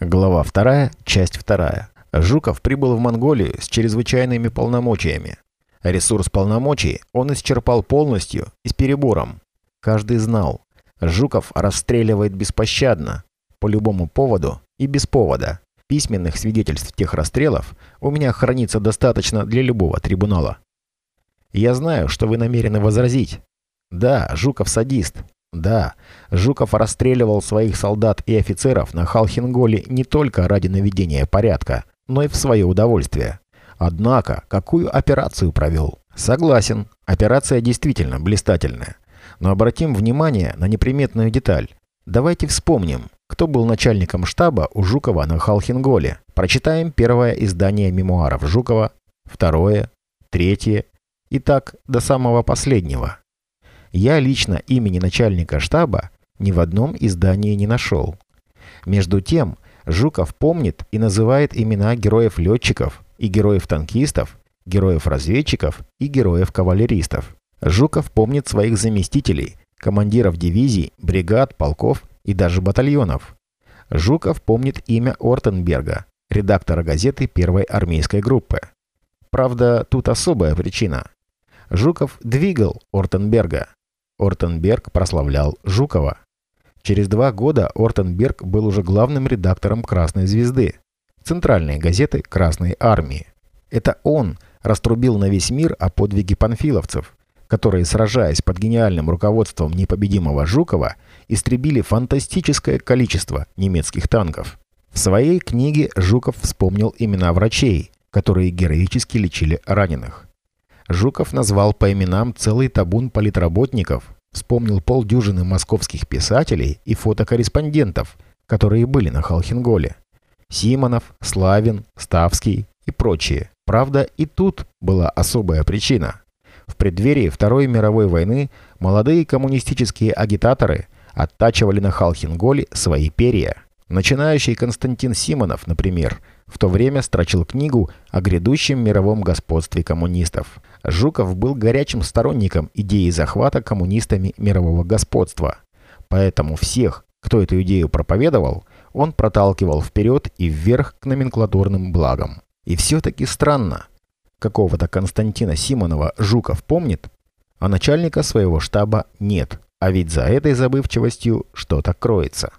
Глава 2, часть 2. Жуков прибыл в Монголию с чрезвычайными полномочиями. Ресурс полномочий он исчерпал полностью и с перебором. Каждый знал, Жуков расстреливает беспощадно, по любому поводу и без повода. Письменных свидетельств тех расстрелов у меня хранится достаточно для любого трибунала. Я знаю, что вы намерены возразить. Да, Жуков садист, да, Жуков расстреливал своих солдат и офицеров на Халхинголе не только ради наведения порядка, но и в свое удовольствие. Однако, какую операцию провел? Согласен, операция действительно блистательная. Но обратим внимание на неприметную деталь. Давайте вспомним, кто был начальником штаба у Жукова на Халхинголе. Прочитаем первое издание мемуаров Жукова, второе, третье и так до самого последнего. Я лично имени начальника штаба ни в одном издании не нашел. Между тем, Жуков помнит и называет имена героев-летчиков и героев-танкистов, героев-разведчиков и героев-кавалеристов. Жуков помнит своих заместителей, командиров дивизий, бригад, полков и даже батальонов. Жуков помнит имя Ортенберга, редактора газеты первой армейской группы. Правда, тут особая причина. Жуков двигал Ортенберга, Ортенберг прославлял Жукова. Через два года Ортенберг был уже главным редактором «Красной звезды» центральной газеты Красной армии. Это он раструбил на весь мир о подвиге панфиловцев, которые, сражаясь под гениальным руководством непобедимого Жукова, истребили фантастическое количество немецких танков. В своей книге Жуков вспомнил имена врачей, которые героически лечили раненых. Жуков назвал по именам целый табун политработников, вспомнил полдюжины московских писателей и фотокорреспондентов, которые были на Халхинголе. Симонов, Славин, Ставский и прочие. Правда, и тут была особая причина. В преддверии Второй мировой войны молодые коммунистические агитаторы оттачивали на Халхинголе свои перья. Начинающий Константин Симонов, например, в то время строчил книгу о грядущем мировом господстве коммунистов. Жуков был горячим сторонником идеи захвата коммунистами мирового господства. Поэтому всех, кто эту идею проповедовал, он проталкивал вперед и вверх к номенклатурным благам. И все-таки странно. Какого-то Константина Симонова Жуков помнит, а начальника своего штаба нет. А ведь за этой забывчивостью что-то кроется.